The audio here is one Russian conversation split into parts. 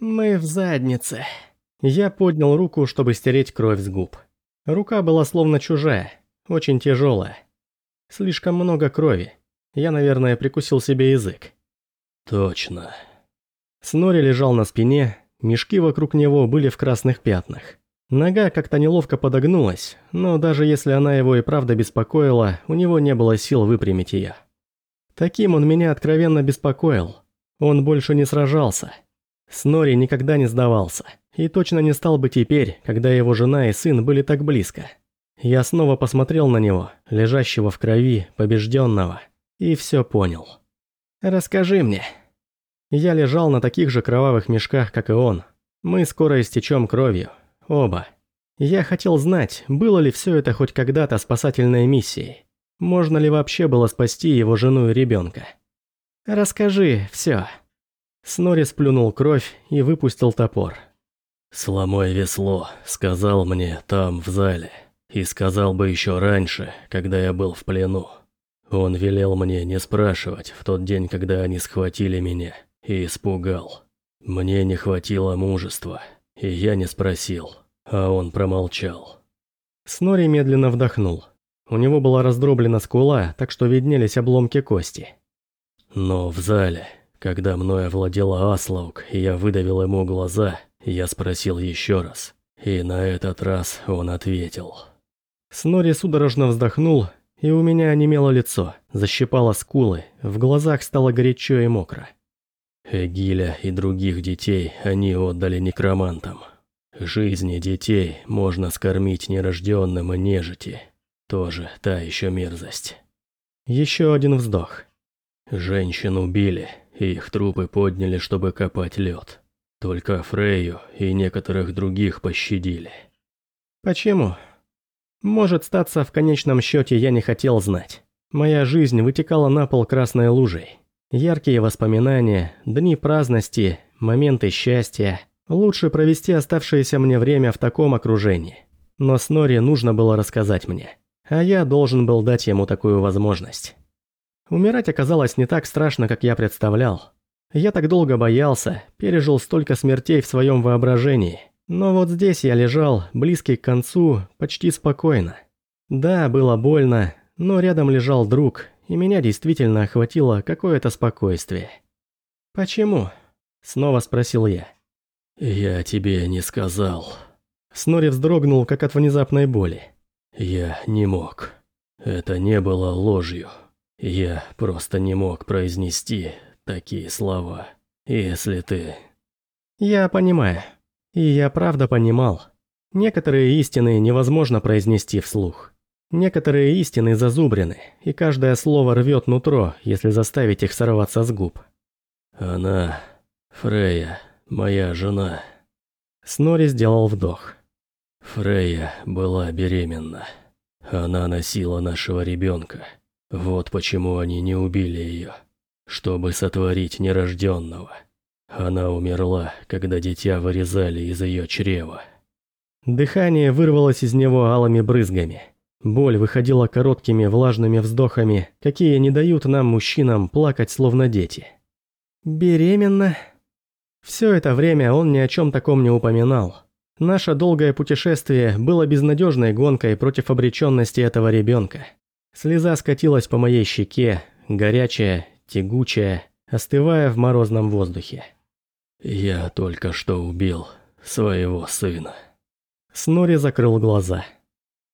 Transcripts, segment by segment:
«Мы в заднице». Я поднял руку, чтобы стереть кровь с губ. Рука была словно чужая, очень тяжелая. Слишком много крови. Я, наверное, прикусил себе язык. «Точно». Снори лежал на спине, мешки вокруг него были в красных пятнах. Нога как-то неловко подогнулась, но даже если она его и правда беспокоила, у него не было сил выпрямить ее. Таким он меня откровенно беспокоил. Он больше не сражался. Снори никогда не сдавался, и точно не стал бы теперь, когда его жена и сын были так близко. Я снова посмотрел на него, лежащего в крови, побежденного, и все понял. «Расскажи мне». Я лежал на таких же кровавых мешках, как и он. Мы скоро истечем кровью, Оба. Я хотел знать, было ли все это хоть когда-то спасательной миссией. Можно ли вообще было спасти его жену и ребенка? «Расскажи все. Снори сплюнул кровь и выпустил топор. «Сломай весло», — сказал мне там, в зале. И сказал бы еще раньше, когда я был в плену. Он велел мне не спрашивать в тот день, когда они схватили меня, и испугал. Мне не хватило мужества, и я не спросил, а он промолчал. Снори медленно вдохнул. У него была раздроблена скула, так что виднелись обломки кости. Но в зале, когда мной овладела Аслаук, и я выдавил ему глаза, я спросил еще раз. И на этот раз он ответил. Снори судорожно вздохнул, и у меня онемело лицо, защипало скулы, в глазах стало горячо и мокро. Эгиля и других детей они отдали некромантам. Жизни детей можно скормить нерожденным и нежити. Тоже та еще мерзость. Еще один вздох. Женщин убили, и их трупы подняли, чтобы копать лед. Только Фрейю и некоторых других пощадили. Почему? Может статься, в конечном счете я не хотел знать. Моя жизнь вытекала на пол красной лужей. Яркие воспоминания, дни праздности, моменты счастья. Лучше провести оставшееся мне время в таком окружении. Но Снори нужно было рассказать мне. А я должен был дать ему такую возможность. Умирать оказалось не так страшно, как я представлял. Я так долго боялся, пережил столько смертей в своем воображении. Но вот здесь я лежал, близкий к концу, почти спокойно. Да, было больно, но рядом лежал друг, и меня действительно охватило какое-то спокойствие. «Почему?» – снова спросил я. «Я тебе не сказал». Снори вздрогнул, как от внезапной боли. «Я не мог. Это не было ложью. Я просто не мог произнести такие слова. Если ты...» «Я понимаю. И я правда понимал. Некоторые истины невозможно произнести вслух. Некоторые истины зазубрены, и каждое слово рвет нутро, если заставить их сорваться с губ. Она, Фрея, моя жена. Снори сделал вдох. Фрея была беременна. Она носила нашего ребенка. Вот почему они не убили ее. Чтобы сотворить нерожденного. Она умерла, когда дитя вырезали из ее чрева. Дыхание вырвалось из него алыми брызгами. Боль выходила короткими влажными вздохами, какие не дают нам, мужчинам, плакать словно дети. «Беременна?» Все это время он ни о чем таком не упоминал. Наше долгое путешествие было безнадежной гонкой против обреченности этого ребенка. Слеза скатилась по моей щеке, горячая, тягучая, остывая в морозном воздухе. «Я только что убил своего сына». Снори закрыл глаза.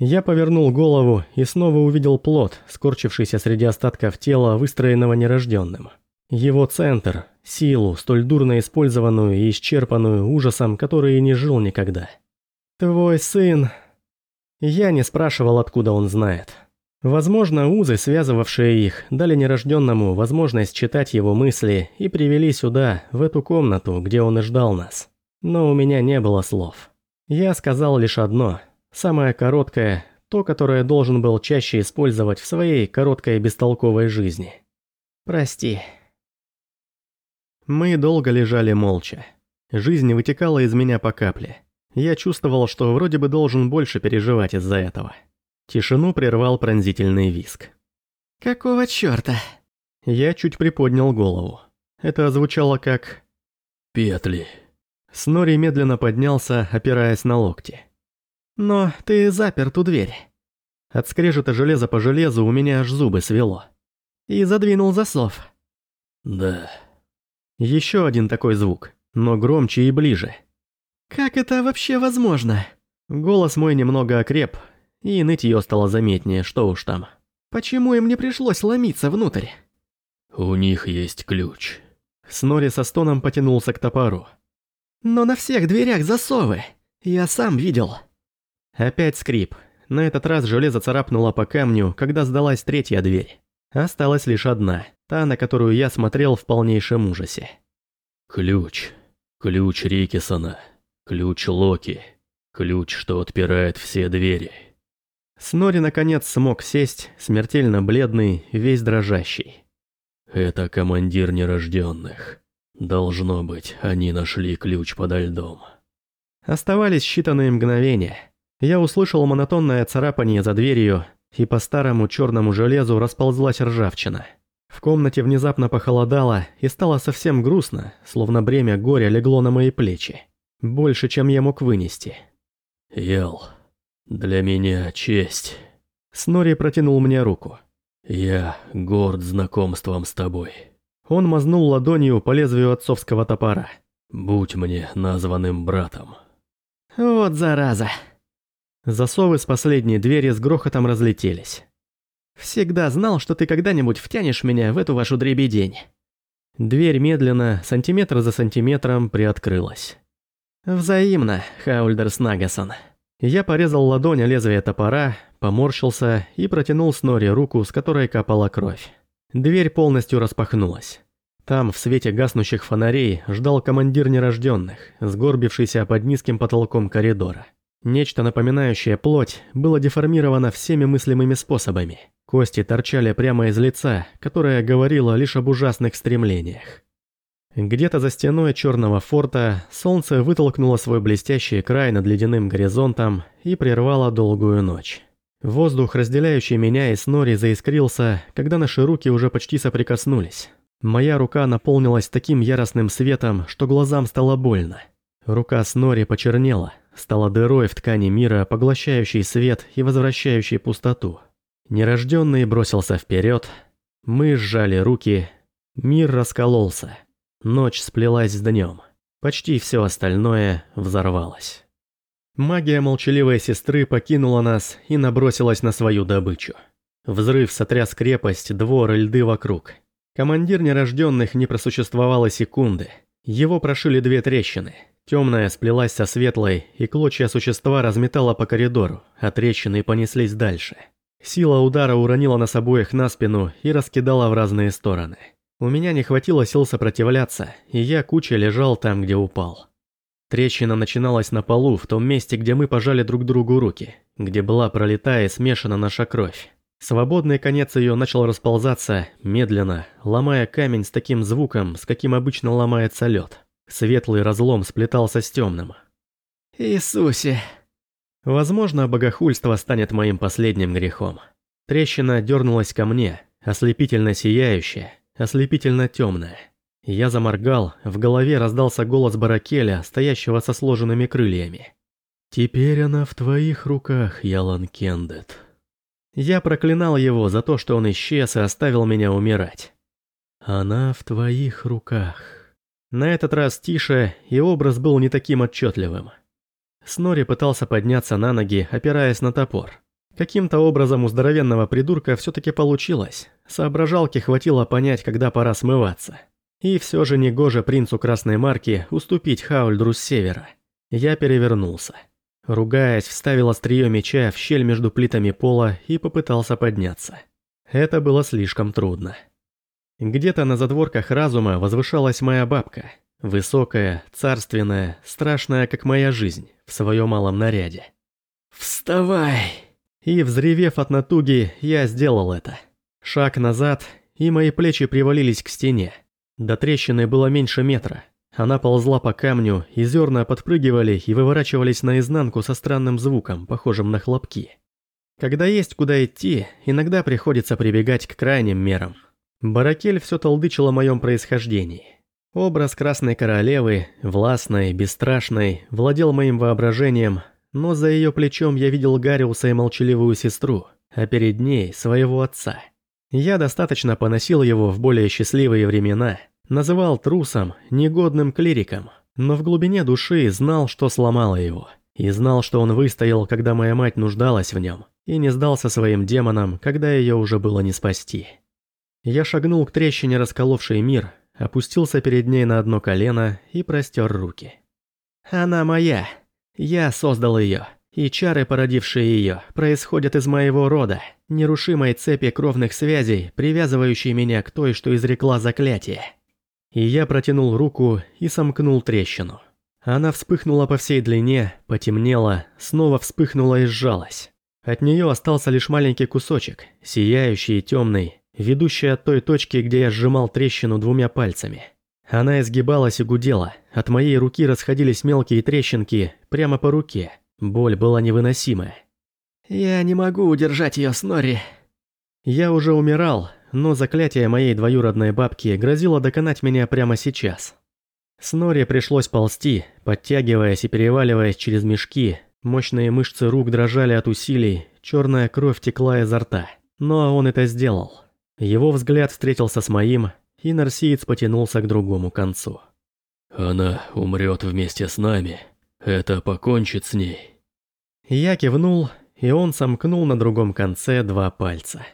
Я повернул голову и снова увидел плод, скорчившийся среди остатков тела, выстроенного нерожденным. Его центр, силу, столь дурно использованную и исчерпанную ужасом, который и не жил никогда. «Твой сын...» Я не спрашивал, откуда он знает. Возможно, узы, связывавшие их, дали нерожденному возможность читать его мысли и привели сюда, в эту комнату, где он и ждал нас. Но у меня не было слов. Я сказал лишь одно – Самое короткое, то, которое должен был чаще использовать в своей короткой бестолковой жизни. Прости. Мы долго лежали молча. Жизнь вытекала из меня по капле. Я чувствовал, что вроде бы должен больше переживать из-за этого. Тишину прервал пронзительный виск. «Какого чёрта?» Я чуть приподнял голову. Это звучало как... «Петли». Снори медленно поднялся, опираясь на локти. «Но ты запер ту дверь». От скрежета железа по железу у меня аж зубы свело. И задвинул засов. «Да». Еще один такой звук, но громче и ближе. «Как это вообще возможно?» Голос мой немного окреп, и нытье стало заметнее, что уж там. «Почему им не пришлось ломиться внутрь?» «У них есть ключ». Снори со стоном потянулся к топору. «Но на всех дверях засовы. Я сам видел». Опять скрип. На этот раз железо царапнуло по камню, когда сдалась третья дверь. Осталась лишь одна, та, на которую я смотрел в полнейшем ужасе. «Ключ. Ключ Рикисона. Ключ Локи. Ключ, что отпирает все двери». Снори наконец смог сесть, смертельно бледный, весь дрожащий. Это командир нерожденных. Должно быть, они нашли ключ подо льдом. Оставались считанные мгновения. Я услышал монотонное царапание за дверью, и по старому черному железу расползлась ржавчина. В комнате внезапно похолодало и стало совсем грустно, словно бремя горя легло на мои плечи. Больше, чем я мог вынести. Ел, для меня честь. Снори протянул мне руку. «Я горд знакомством с тобой». Он мазнул ладонью по лезвию отцовского топора. «Будь мне названным братом». «Вот зараза». Засовы с последней двери с грохотом разлетелись. «Всегда знал, что ты когда-нибудь втянешь меня в эту вашу дребедень». Дверь медленно, сантиметр за сантиметром, приоткрылась. «Взаимно, Хаульдерс Нагасон». Я порезал ладонь о лезвие топора, поморщился и протянул Снори руку, с которой капала кровь. Дверь полностью распахнулась. Там, в свете гаснущих фонарей, ждал командир нерожденных, сгорбившийся под низким потолком коридора. Нечто напоминающее плоть было деформировано всеми мыслимыми способами. Кости торчали прямо из лица, которое говорило лишь об ужасных стремлениях. Где-то за стеной черного форта солнце вытолкнуло свой блестящий край над ледяным горизонтом и прервало долгую ночь. Воздух, разделяющий меня и Снори, заискрился, когда наши руки уже почти соприкоснулись. Моя рука наполнилась таким яростным светом, что глазам стало больно. Рука Снори почернела, стала дырой в ткани мира, поглощающей свет и возвращающей пустоту. Нерожденный бросился вперед, мы сжали руки, мир раскололся. Ночь сплелась с днем. Почти все остальное взорвалось. Магия молчаливой сестры покинула нас и набросилась на свою добычу. Взрыв сотряс крепость, двор и льды вокруг. Командир нерожденных не просуществовало секунды. Его прошили две трещины. Темная сплелась со светлой, и клочья существа разметала по коридору, а трещины понеслись дальше. Сила удара уронила нас обоих на спину и раскидала в разные стороны. У меня не хватило сил сопротивляться, и я куча лежал там, где упал. Трещина начиналась на полу, в том месте, где мы пожали друг другу руки, где была пролита и смешана наша кровь. Свободный конец ее начал расползаться, медленно, ломая камень с таким звуком, с каким обычно ломается лед. Светлый разлом сплетался с темным. «Иисусе!» Возможно, богохульство станет моим последним грехом. Трещина дернулась ко мне, ослепительно сияющая, ослепительно темная. Я заморгал, в голове раздался голос Баракеля, стоящего со сложенными крыльями. «Теперь она в твоих руках, Ялан Кендет». Я проклинал его за то, что он исчез и оставил меня умирать. «Она в твоих руках». На этот раз тише, и образ был не таким отчетливым. Снори пытался подняться на ноги, опираясь на топор. Каким-то образом у здоровенного придурка все-таки получилось. Соображалки хватило понять, когда пора смываться. И все же негоже принцу Красной Марки уступить Хаульдру с севера. Я перевернулся. Ругаясь, вставил острие меча в щель между плитами пола и попытался подняться. Это было слишком трудно. Где-то на задворках разума возвышалась моя бабка. Высокая, царственная, страшная, как моя жизнь, в своем малом наряде. «Вставай!» И, взревев от натуги, я сделал это. Шаг назад, и мои плечи привалились к стене. До трещины было меньше метра. Она ползла по камню, и зерна подпрыгивали и выворачивались наизнанку со странным звуком, похожим на хлопки. Когда есть куда идти, иногда приходится прибегать к крайним мерам. Баракель все толдычил о моем происхождении. Образ Красной Королевы, властной, бесстрашной, владел моим воображением, но за ее плечом я видел Гариуса и молчаливую сестру, а перед ней своего отца. Я достаточно поносил его в более счастливые времена, называл трусом, негодным клириком, но в глубине души знал, что сломало его, и знал, что он выстоял, когда моя мать нуждалась в нем, и не сдался своим демонам, когда ее уже было не спасти. Я шагнул к трещине, расколовшей мир, опустился перед ней на одно колено и простер руки. «Она моя. Я создал ее, и чары, породившие ее, происходят из моего рода, нерушимой цепи кровных связей, привязывающей меня к той, что изрекла заклятие». И я протянул руку и сомкнул трещину. Она вспыхнула по всей длине, потемнела, снова вспыхнула и сжалась. От нее остался лишь маленький кусочек, сияющий и темный, ведущий от той точки, где я сжимал трещину двумя пальцами. Она изгибалась и гудела, от моей руки расходились мелкие трещинки прямо по руке. Боль была невыносимая. «Я не могу удержать ее, Снори». Я уже умирал, но заклятие моей двоюродной бабки грозило доконать меня прямо сейчас. Снори пришлось ползти, подтягиваясь и переваливаясь через мешки, мощные мышцы рук дрожали от усилий, черная кровь текла изо рта. Но он это сделал. Его взгляд встретился с моим, и Нарсиец потянулся к другому концу. «Она умрет вместе с нами. Это покончит с ней». Я кивнул, и он сомкнул на другом конце два пальца.